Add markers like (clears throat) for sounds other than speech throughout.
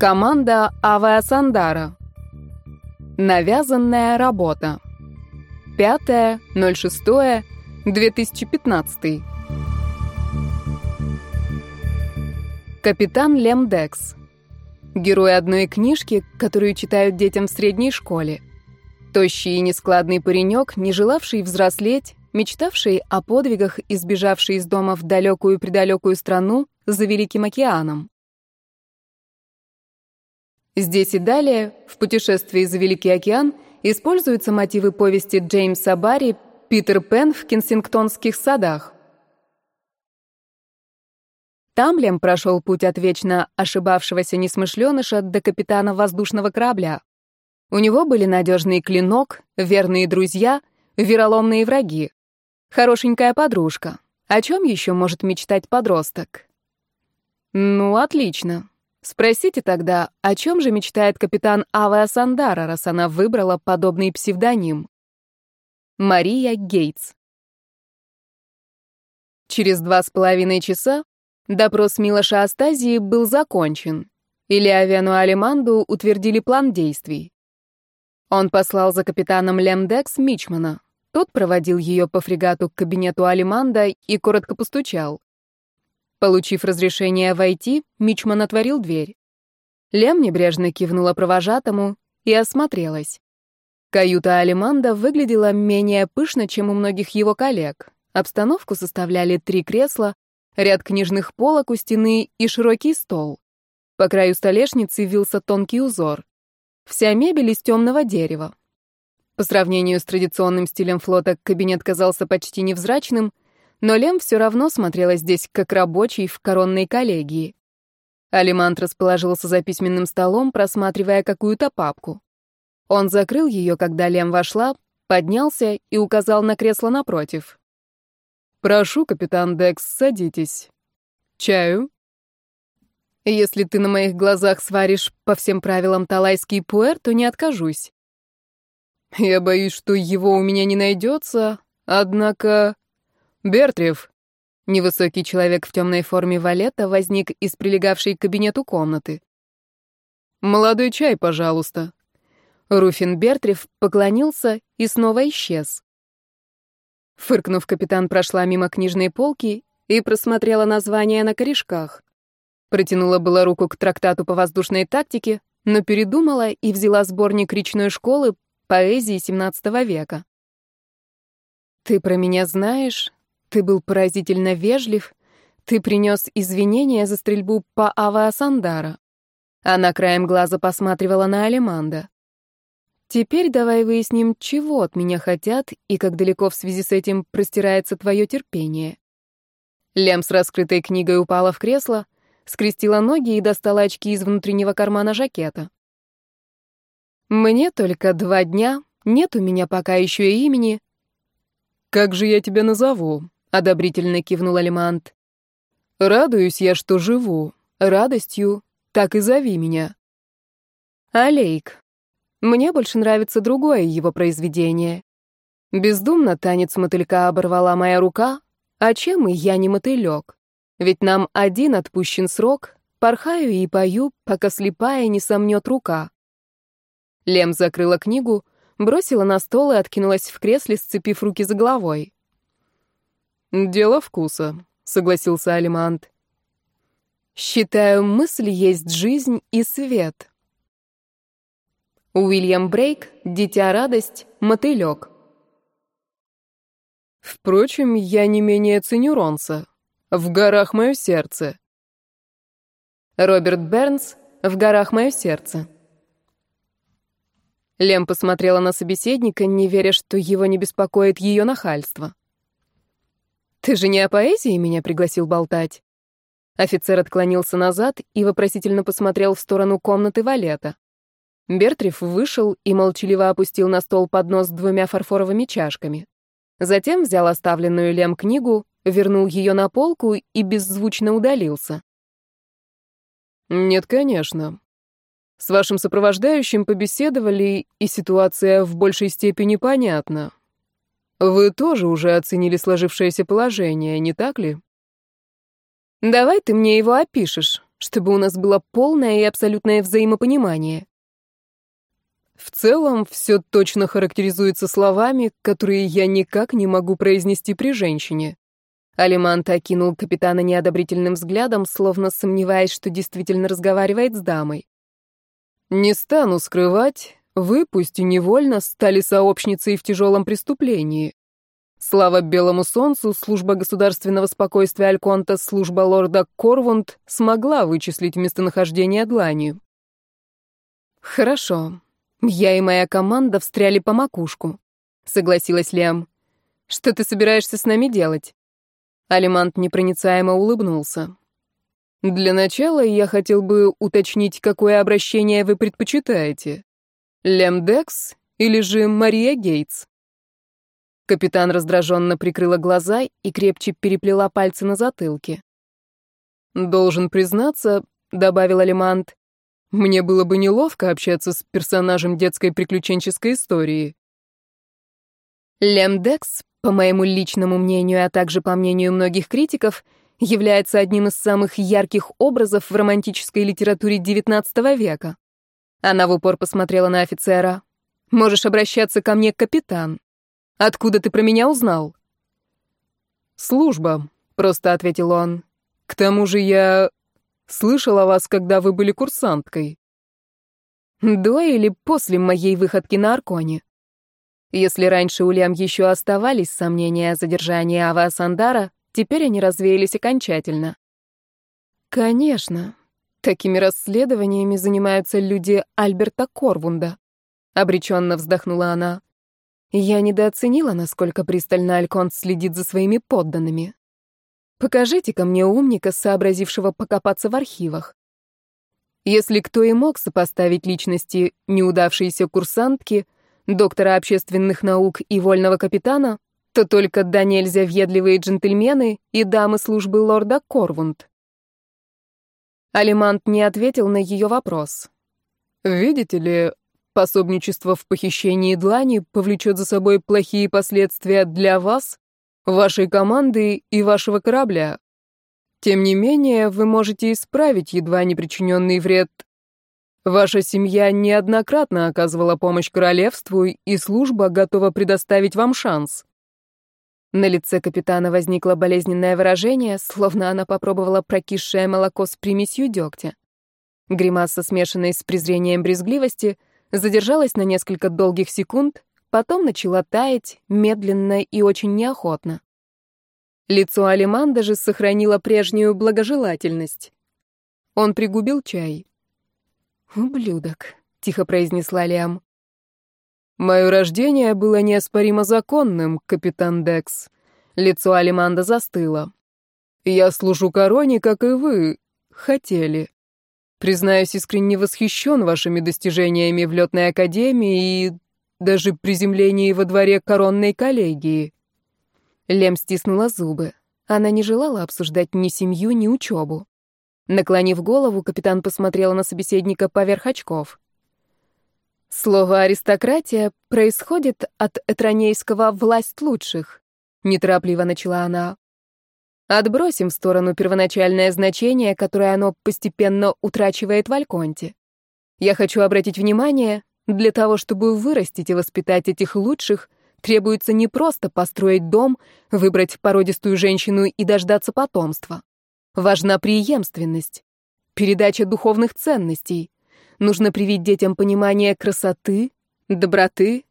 Команда Авиасандара. Навязанная работа. 5.06.2015. Капитан Лем Декс. Герой одной книжки, которую читают детям в средней школе. Тощий и нескладный паренек, не желавший взрослеть, мечтавший о подвигах и сбежавший из дома в далекую-предалекую страну за Великим океаном. Здесь и далее, в путешествии за Великий океан, используются мотивы повести Джеймса Барри «Питер Пен в кенсингтонских садах». Там Лем прошел путь от вечно ошибавшегося несмышленыша до капитана воздушного корабля. У него были надежный клинок, верные друзья, вероломные враги. Хорошенькая подружка. О чем еще может мечтать подросток? Ну, отлично. Спросите тогда, о чем же мечтает капитан Авиа Сандара, раз она выбрала подобный псевдоним? Мария Гейтс. Через два с половиной часа допрос Милоша Астазии был закончен, и Леовену Алиманду утвердили план действий. Он послал за капитаном Лемдекс Мичмана. Тот проводил ее по фрегату к кабинету Алиманда и коротко постучал. Получив разрешение войти, Мичман отворил дверь. Лем небрежно кивнула провожатому и осмотрелась. Каюта Алиманда выглядела менее пышно, чем у многих его коллег. Обстановку составляли три кресла, ряд книжных полок у стены и широкий стол. По краю столешницы вился тонкий узор. Вся мебель из темного дерева. По сравнению с традиционным стилем флота кабинет казался почти невзрачным, но Лем все равно смотрела здесь как рабочий в коронной коллегии. Алимант расположился за письменным столом, просматривая какую-то папку. Он закрыл ее, когда Лем вошла, поднялся и указал на кресло напротив. «Прошу, капитан Декс, садитесь. Чаю?» «Если ты на моих глазах сваришь по всем правилам талайский пуэр, то не откажусь». «Я боюсь, что его у меня не найдется, однако...» «Бертрев!» Невысокий человек в темной форме валета возник из прилегавшей к кабинету комнаты. «Молодой чай, пожалуйста». Руфин Бертрев поклонился и снова исчез. Фыркнув, капитан прошла мимо книжной полки и просмотрела названия на корешках. Протянула была руку к трактату по воздушной тактике, но передумала и взяла сборник речной школы поэзии XVII века. «Ты про меня знаешь?» Ты был поразительно вежлив. Ты принес извинения за стрельбу по Авиасандара. Она краем глаза посматривала на Алиманда. Теперь давай выясним, чего от меня хотят и как далеко в связи с этим простирается твое терпение. Лем с раскрытой книгой упала в кресло, скрестила ноги и достала очки из внутреннего кармана жакета. Мне только два дня, нет у меня пока еще и имени. Как же я тебя назову? — одобрительно кивнул Алимант. «Радуюсь я, что живу. Радостью. Так и зови меня». «Алейк. Мне больше нравится другое его произведение. Бездумно танец мотылька оборвала моя рука, а чем и я не мотылек? Ведь нам один отпущен срок, порхаю и пою, пока слепая не сомнет рука». Лем закрыла книгу, бросила на стол и откинулась в кресле, сцепив руки за головой. «Дело вкуса», — согласился Алимант. «Считаю, мысль есть жизнь и свет». Уильям Брейк, «Дитя радость», «Мотылек». «Впрочем, я не менее ценю Ронса. В горах мое сердце». Роберт Бернс, «В горах мое сердце». Лем посмотрела на собеседника, не веря, что его не беспокоит ее нахальство. «Ты же не о поэзии меня пригласил болтать?» Офицер отклонился назад и вопросительно посмотрел в сторону комнаты валета. Бертриф вышел и молчаливо опустил на стол поднос с двумя фарфоровыми чашками. Затем взял оставленную Лем книгу, вернул ее на полку и беззвучно удалился. «Нет, конечно. С вашим сопровождающим побеседовали, и ситуация в большей степени понятна. Вы тоже уже оценили сложившееся положение, не так ли? Давай ты мне его опишешь, чтобы у нас было полное и абсолютное взаимопонимание. В целом, все точно характеризуется словами, которые я никак не могу произнести при женщине. Алимант окинул капитана неодобрительным взглядом, словно сомневаясь, что действительно разговаривает с дамой. «Не стану скрывать, вы, пусть и невольно, стали сообщницей в тяжелом преступлении. Слава белому солнцу, служба государственного спокойствия Альконта, служба лорда Корвунд смогла вычислить местонахождение длани. Хорошо. Я и моя команда встряли по макушку, согласилась Лем. Что ты собираешься с нами делать? Алимант непроницаемо улыбнулся. Для начала я хотел бы уточнить, какое обращение вы предпочитаете. Лем Декс или же Мария Гейтс? Капитан раздраженно прикрыла глаза и крепче переплела пальцы на затылке. «Должен признаться», — добавил Алимант, — «мне было бы неловко общаться с персонажем детской приключенческой истории». Лем Декс, по моему личному мнению, а также по мнению многих критиков, является одним из самых ярких образов в романтической литературе XIX века. Она в упор посмотрела на офицера. «Можешь обращаться ко мне, капитан. Откуда ты про меня узнал?» «Служба», — просто ответил он. «К тому же я слышал о вас, когда вы были курсанткой». «До или после моей выходки на Арконе?» Если раньше у Лям еще оставались сомнения о задержании Ава Сандара, теперь они развеялись окончательно. «Конечно, такими расследованиями занимаются люди Альберта Корвунда», — обреченно вздохнула она. Я недооценила, насколько пристально Альконт следит за своими подданными. Покажите-ка мне умника, сообразившего покопаться в архивах. Если кто и мог сопоставить личности неудавшейся курсантки, доктора общественных наук и вольного капитана, то только да нельзя въедливые джентльмены и дамы службы лорда Корвунд. Алимант не ответил на ее вопрос. «Видите ли, Пособничество в похищении длани повлечет за собой плохие последствия для вас, вашей команды и вашего корабля. Тем не менее, вы можете исправить едва не причиненный вред. Ваша семья неоднократно оказывала помощь королевству, и служба готова предоставить вам шанс. На лице капитана возникло болезненное выражение, словно она попробовала прокисшее молоко с примесью дегтя. Гримаса, смешанная с презрением брезгливости — задержалась на несколько долгих секунд, потом начала таять, медленно и очень неохотно. Лицо Алиманда же сохранило прежнюю благожелательность. Он пригубил чай. «Ублюдок», — тихо произнесла Лиам. «Мое рождение было неоспоримо законным, капитан Декс». Лицо Алиманда застыло. «Я служу короне, как и вы. Хотели. Признаюсь, искренне восхищен вашими достижениями в летной академии и даже приземлении во дворе коронной коллегии». Лем стиснула зубы. Она не желала обсуждать ни семью, ни учебу. Наклонив голову, капитан посмотрела на собеседника поверх очков. Слово «аристократия» происходит от этронейского «власть лучших», — неторопливо начала она. Отбросим в сторону первоначальное значение, которое оно постепенно утрачивает в Альконте. Я хочу обратить внимание, для того, чтобы вырастить и воспитать этих лучших, требуется не просто построить дом, выбрать породистую женщину и дождаться потомства. Важна преемственность, передача духовных ценностей. Нужно привить детям понимание красоты, доброты,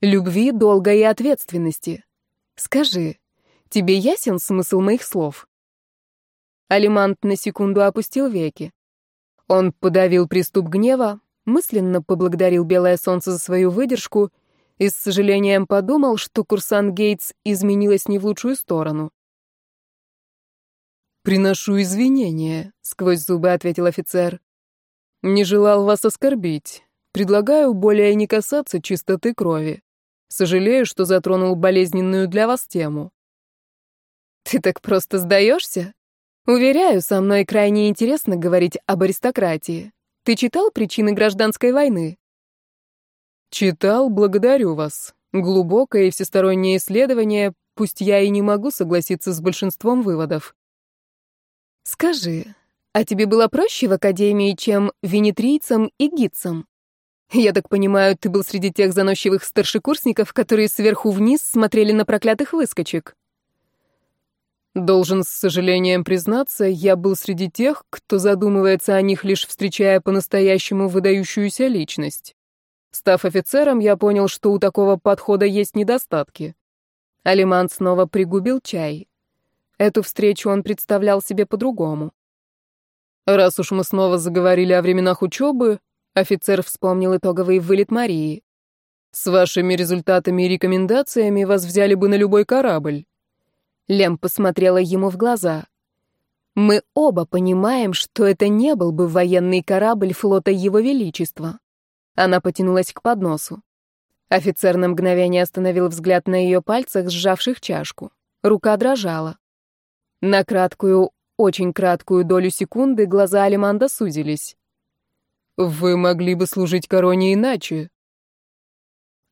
любви, долга и ответственности. Скажи, Тебе ясен смысл моих слов?» Алимант на секунду опустил веки. Он подавил приступ гнева, мысленно поблагодарил Белое Солнце за свою выдержку и с сожалением подумал, что курсант Гейтс изменилась не в лучшую сторону. «Приношу извинения», — сквозь зубы ответил офицер. «Не желал вас оскорбить. Предлагаю более не касаться чистоты крови. Сожалею, что затронул болезненную для вас тему. Ты так просто сдаешься? Уверяю, со мной крайне интересно говорить об аристократии. Ты читал «Причины гражданской войны»? Читал, благодарю вас. Глубокое и всестороннее исследование, пусть я и не могу согласиться с большинством выводов. Скажи, а тебе было проще в академии, чем венетрийцам и гидцам? Я так понимаю, ты был среди тех заносчивых старшекурсников, которые сверху вниз смотрели на проклятых выскочек. Должен с сожалением признаться, я был среди тех, кто задумывается о них, лишь встречая по-настоящему выдающуюся личность. Став офицером, я понял, что у такого подхода есть недостатки. Алиман снова пригубил чай. Эту встречу он представлял себе по-другому. Раз уж мы снова заговорили о временах учебы, офицер вспомнил итоговый вылет Марии. С вашими результатами и рекомендациями вас взяли бы на любой корабль. Лем посмотрела ему в глаза. Мы оба понимаем, что это не был бы военный корабль флота Его Величества. Она потянулась к подносу. Офицер на мгновение остановил взгляд на ее пальцах, сжавших чашку. Рука дрожала. На краткую, очень краткую долю секунды глаза Алиманда сузились. «Вы могли бы служить короне иначе».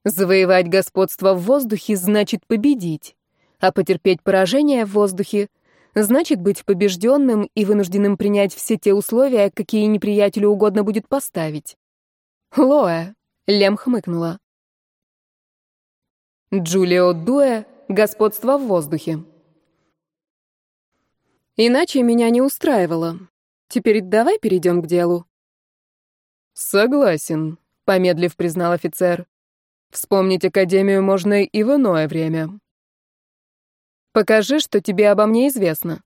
Завоевать господство в воздухе значит победить, а потерпеть поражение в воздухе значит быть побежденным и вынужденным принять все те условия, какие неприятелю угодно будет поставить. «Лоэ», — Лем хмыкнула. Джулио Дуэ «Господство в воздухе». Иначе меня не устраивало. Теперь давай перейдем к делу. Согласен, помедлив признал офицер. Вспомнить Академию можно и в иное время. Покажи, что тебе обо мне известно.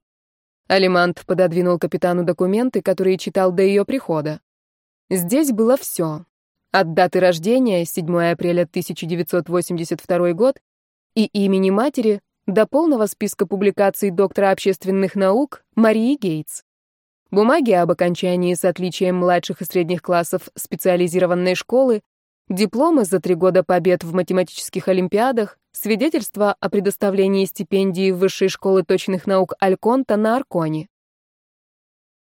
Алимант пододвинул капитану документы, которые читал до ее прихода. Здесь было все. От даты рождения, 7 апреля 1982 год, и имени матери до полного списка публикаций доктора общественных наук Марии Гейтс. Бумаги об окончании с отличием младших и средних классов специализированной школы, дипломы за три года побед в математических олимпиадах, свидетельства о предоставлении стипендии Высшей школы точных наук Альконта на Арконе.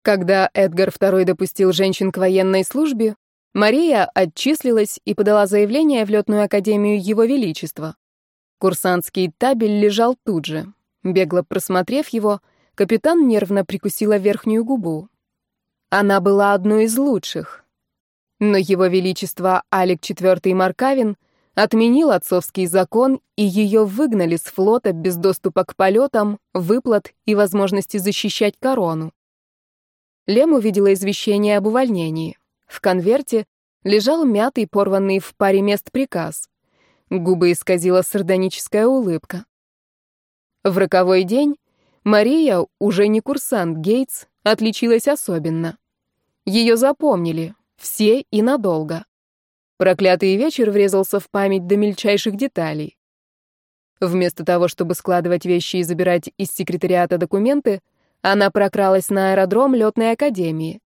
Когда Эдгар II допустил женщин к военной службе, Мария отчислилась и подала заявление в летную академию Его Величества. Курсантский табель лежал тут же. Бегло просмотрев его, капитан нервно прикусила верхнюю губу. Она была одной из лучших. Но Его Величество Алик IV Маркавин отменил отцовский закон, и ее выгнали с флота без доступа к полетам, выплат и возможности защищать корону. Лем увидела извещение об увольнении. В конверте лежал мятый, порванный в паре мест приказ. Губы исказила сардоническая улыбка. В роковой день Мария, уже не курсант Гейтс, отличилась особенно. Ее запомнили, все и надолго. Проклятый вечер врезался в память до мельчайших деталей. Вместо того, чтобы складывать вещи и забирать из секретариата документы, она прокралась на аэродром летной академии.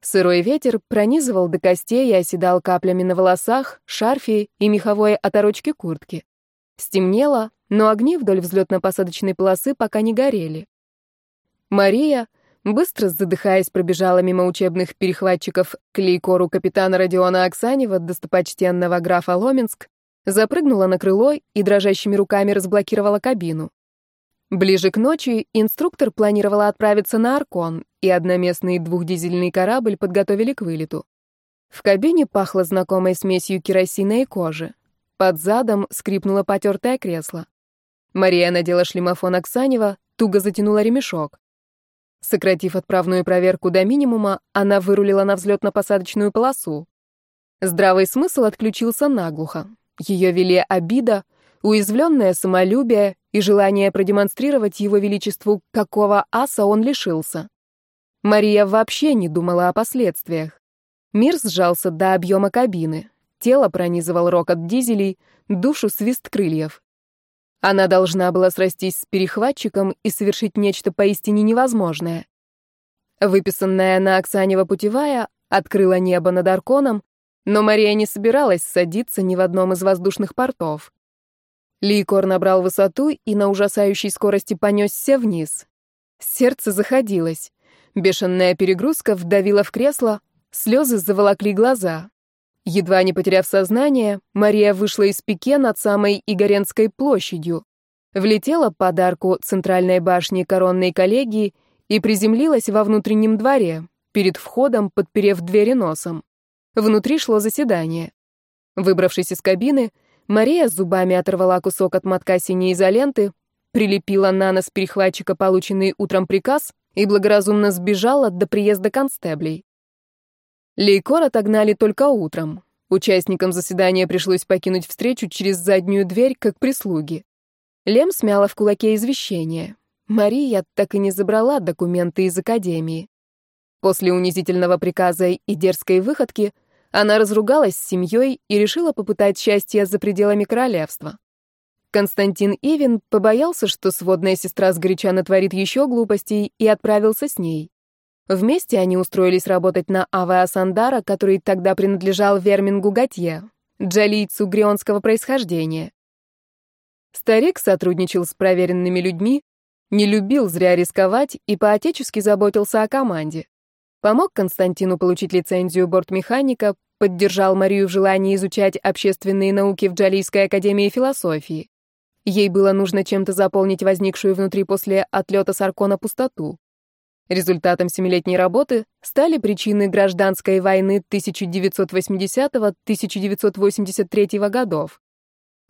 Сырой ветер пронизывал до костей и оседал каплями на волосах, шарфе и меховой оторочке куртки. Стемнело, но огни вдоль взлетно-посадочной полосы пока не горели. Мария, быстро задыхаясь, пробежала мимо учебных перехватчиков к лейкору капитана Родиона Оксанева, достопочтенного графа Ломенск, запрыгнула на крыло и дрожащими руками разблокировала кабину. Ближе к ночи инструктор планировала отправиться на Аркон, и одноместный двухдизельный корабль подготовили к вылету. В кабине пахло знакомой смесью керосина и кожи. Под задом скрипнуло потертое кресло. Мария надела шлемофон Оксанева, туго затянула ремешок. Сократив отправную проверку до минимума, она вырулила на взлетно-посадочную полосу. Здравый смысл отключился наглухо. Ее вели обида, уязвленное самолюбие и желание продемонстрировать его величеству, какого аса он лишился. Мария вообще не думала о последствиях. Мир сжался до объема кабины. Тело пронизывал рокот дизелей, душу свист крыльев. Она должна была срастись с перехватчиком и совершить нечто поистине невозможное. Выписанная на Оксанева путевая открыла небо над Арконом, но Мария не собиралась садиться ни в одном из воздушных портов. Ликор набрал высоту и на ужасающей скорости понесся вниз. Сердце заходилось. Бешеная перегрузка вдавила в кресло, слезы заволокли глаза. Едва не потеряв сознание, Мария вышла из пике над самой Игоренской площадью, влетела под арку центральной башни коронной коллегии и приземлилась во внутреннем дворе, перед входом, подперев двери носом. Внутри шло заседание. Выбравшись из кабины, Мария зубами оторвала кусок от мотка синей изоленты, прилепила на нос перехватчика полученный утром приказ и благоразумно сбежала до приезда констеблей. Лейкор отогнали только утром. Участникам заседания пришлось покинуть встречу через заднюю дверь, как прислуги. Лем смяла в кулаке извещение. Мария так и не забрала документы из академии. После унизительного приказа и дерзкой выходки она разругалась с семьей и решила попытать счастье за пределами королевства. Константин Ивин побоялся, что сводная сестра сгоряча натворит еще глупостей, и отправился с ней. Вместе они устроились работать на Авеа Сандара, который тогда принадлежал Вермингу Готье, джалийцу грионского происхождения. Старик сотрудничал с проверенными людьми, не любил зря рисковать и поотечески заботился о команде. Помог Константину получить лицензию бортмеханика, поддержал Марию в желании изучать общественные науки в Джалийской академии философии. Ей было нужно чем-то заполнить возникшую внутри после отлета с Аркона пустоту. Результатом семилетней работы стали причины гражданской войны 1980-1983 годов.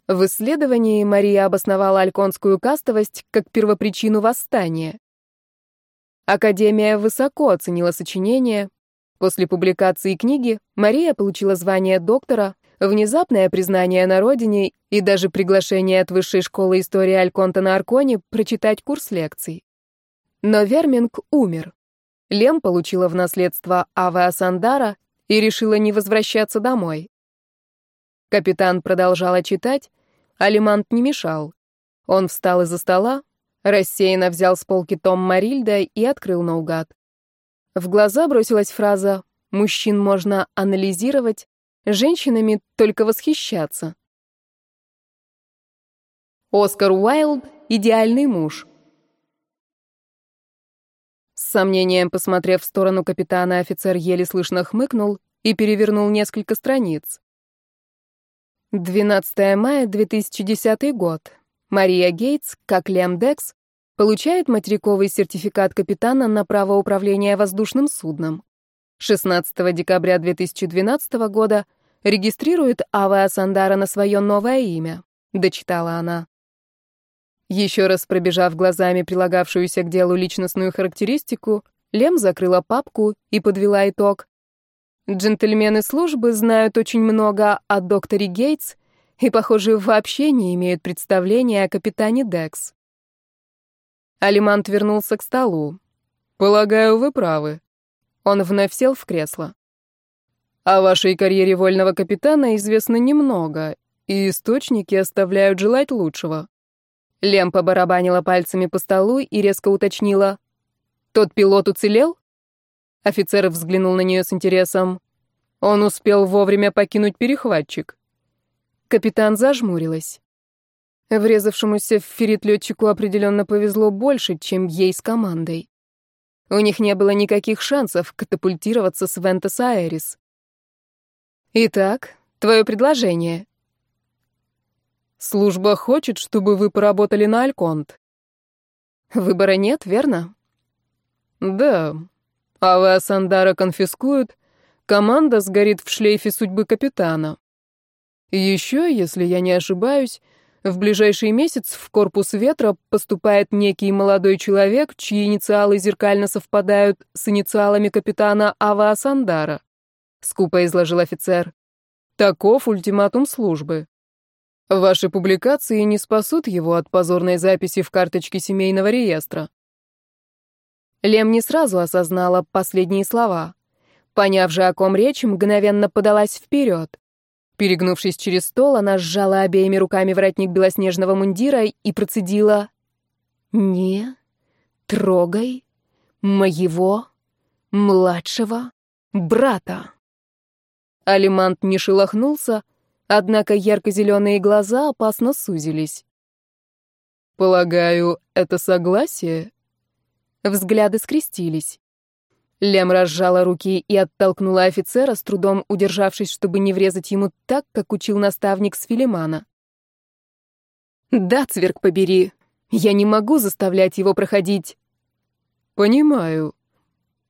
В исследовании Мария обосновала альконскую кастовость как первопричину восстания. Академия высоко оценила сочинение. После публикации книги Мария получила звание доктора, внезапное признание на родине и даже приглашение от Высшей школы истории Альконта на Арконе прочитать курс лекций. Но Верминг умер. Лем получила в наследство Авеа Сандара и решила не возвращаться домой. Капитан продолжала читать, а Лимант не мешал. Он встал из-за стола, Рассеянно взял с полки том Марильда и открыл наугад. В глаза бросилась фраза «Мужчин можно анализировать, женщинами только восхищаться». Оскар Уайлд — идеальный муж. С сомнением посмотрев в сторону капитана, офицер еле слышно хмыкнул и перевернул несколько страниц. 12 мая 2010 год. Мария Гейтс, как Лем Декс, получает материковый сертификат капитана на право управления воздушным судном. 16 декабря 2012 года регистрирует Авиа Сандара на свое новое имя, дочитала она. Еще раз пробежав глазами прилагавшуюся к делу личностную характеристику, Лем закрыла папку и подвела итог. Джентльмены службы знают очень много о докторе Гейтс и, похоже, вообще не имеют представления о капитане Декс. Алимант вернулся к столу. «Полагаю, вы правы». Он вновь сел в кресло. «О вашей карьере вольного капитана известно немного, и источники оставляют желать лучшего». Лем побарабанила пальцами по столу и резко уточнила. «Тот пилот уцелел?» Офицер взглянул на нее с интересом. Он успел вовремя покинуть перехватчик. Капитан зажмурилась. Врезавшемуся в ферит летчику определенно повезло больше, чем ей с командой. У них не было никаких шансов катапультироваться с Вентас Аэрис. Итак, твое предложение. Служба хочет, чтобы вы поработали на Альконт. Выбора нет, верно? Да. А вы Асандара конфискуют, команда сгорит в шлейфе судьбы капитана. Еще, если я не ошибаюсь, в ближайший месяц в корпус ветра поступает некий молодой человек, чьи инициалы зеркально совпадают с инициалами капитана Ава Асандара. Скупо изложил офицер. Таков ультиматум службы. Ваши публикации не спасут его от позорной записи в карточке семейного реестра. Лем не сразу осознала последние слова. Поняв же, о ком речь, мгновенно подалась вперед. Перегнувшись через стол, она сжала обеими руками воротник белоснежного мундира и процедила «Не трогай моего младшего брата». Алимант не шелохнулся, однако ярко-зеленые глаза опасно сузились. «Полагаю, это согласие?» Взгляды скрестились. Лем разжала руки и оттолкнула офицера, с трудом удержавшись, чтобы не врезать ему так, как учил наставник с Филимана. «Да, цверк побери, я не могу заставлять его проходить». Понимаю.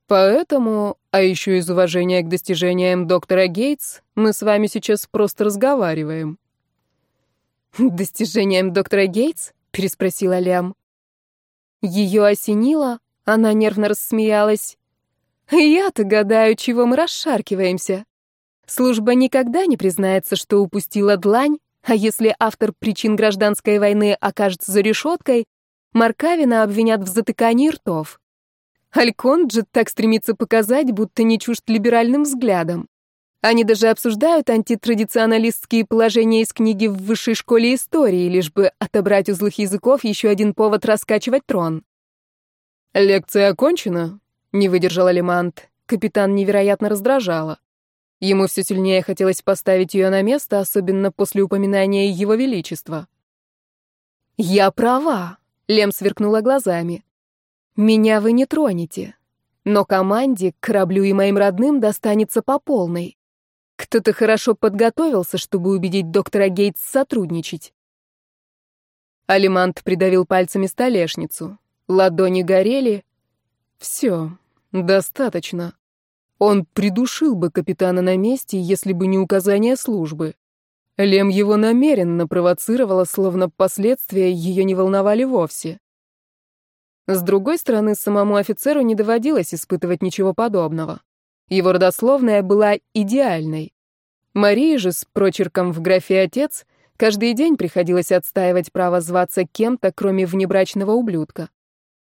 Поэтому, а еще из уважения к достижениям доктора Гейтс, мы с вами сейчас просто разговариваем. «Достижением доктора Гейтс?» — переспросила Лям. Ее осенило, она нервно рассмеялась. «Я-то гадаю, чего мы расшаркиваемся. Служба никогда не признается, что упустила длань, а если автор причин гражданской войны окажется за решеткой, Маркавина обвинят в затыкании ртов. Альконджи так стремится показать, будто не чужд либеральным взглядам. Они даже обсуждают антитрадиционалистские положения из книги в высшей школе истории, лишь бы отобрать у злых языков еще один повод раскачивать трон. «Лекция окончена?» — не выдержал Алимант. Капитан невероятно раздражала. Ему все сильнее хотелось поставить ее на место, особенно после упоминания Его Величества. «Я права», — Лем сверкнула глазами. «Меня вы не тронете, но команде, кораблю и моим родным достанется по полной. Кто-то хорошо подготовился, чтобы убедить доктора Гейтс сотрудничать». Алимант придавил пальцами столешницу. Ладони горели. «Все, достаточно». Он придушил бы капитана на месте, если бы не указание службы. Лем его намеренно провоцировала, словно последствия ее не волновали вовсе. С другой стороны, самому офицеру не доводилось испытывать ничего подобного. Его родословная была идеальной. Марии же с прочерком в графе «отец» каждый день приходилось отстаивать право зваться кем-то, кроме внебрачного ублюдка.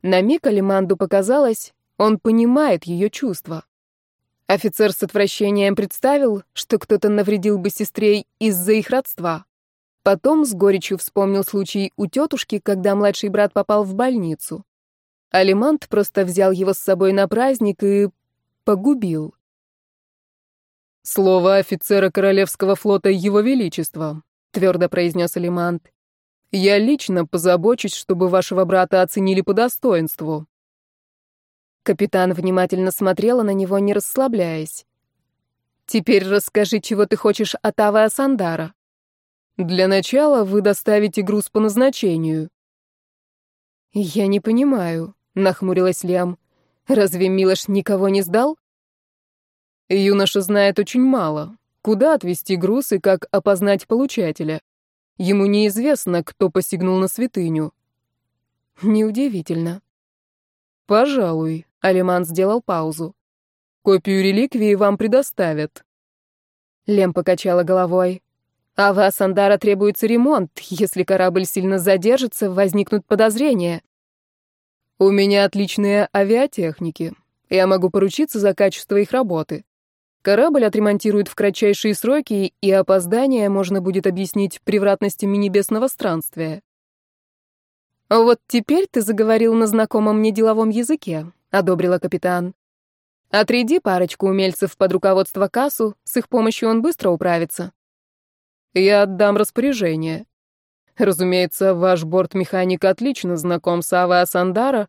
На миг Алиманду показалось, он понимает ее чувства. Офицер с отвращением представил, что кто-то навредил бы сестре из-за их родства. Потом с горечью вспомнил случай у тетушки, когда младший брат попал в больницу. Алимант просто взял его с собой на праздник и погубил. «Слово офицера Королевского флота Его Величества», — твердо произнес Алимант. «Я лично позабочусь, чтобы вашего брата оценили по достоинству. Капитан внимательно смотрела на него, не расслабляясь. «Теперь расскажи, чего ты хочешь от Авы Асандара». «Для начала вы доставите груз по назначению». «Я не понимаю», — нахмурилась Лиам. «Разве Милош никого не сдал?» Юноша знает очень мало. Куда отвезти груз и как опознать получателя? Ему неизвестно, кто посягнул на святыню. Неудивительно. Пожалуй, Алиман сделал паузу. Копию реликвии вам предоставят. Лем покачала головой. А в Асандара требуется ремонт. Если корабль сильно задержится, возникнут подозрения. У меня отличные авиатехники. Я могу поручиться за качество их работы. Корабль отремонтируют в кратчайшие сроки, и опоздание можно будет объяснить превратностями небесного странствия. Вот теперь ты заговорил на знакомом мне деловом языке одобрила капитан. Отряди парочку умельцев под руководство Кассу, с их помощью он быстро управится. Я отдам распоряжение. Разумеется, ваш бортмеханик отлично знаком с Ава Асандара,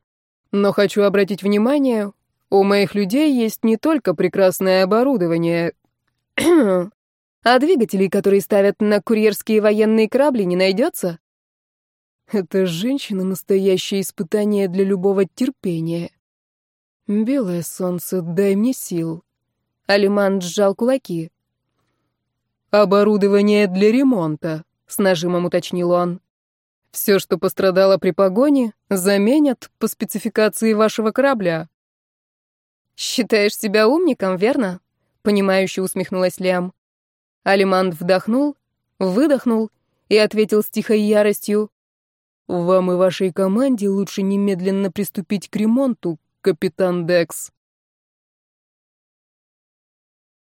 но хочу обратить внимание, у моих людей есть не только прекрасное оборудование. (clears throat) а двигателей, которые ставят на курьерские военные корабли, не найдется? Эта женщина — настоящее испытание для любого терпения. «Белое солнце, дай мне сил». Алиман сжал кулаки. «Оборудование для ремонта», — с нажимом уточнил он. «Все, что пострадало при погоне, заменят по спецификации вашего корабля». «Считаешь себя умником, верно?» — понимающе усмехнулась Лиам. Алиман вдохнул, выдохнул и ответил с тихой яростью. «Вам и вашей команде лучше немедленно приступить к ремонту, капитан Декс.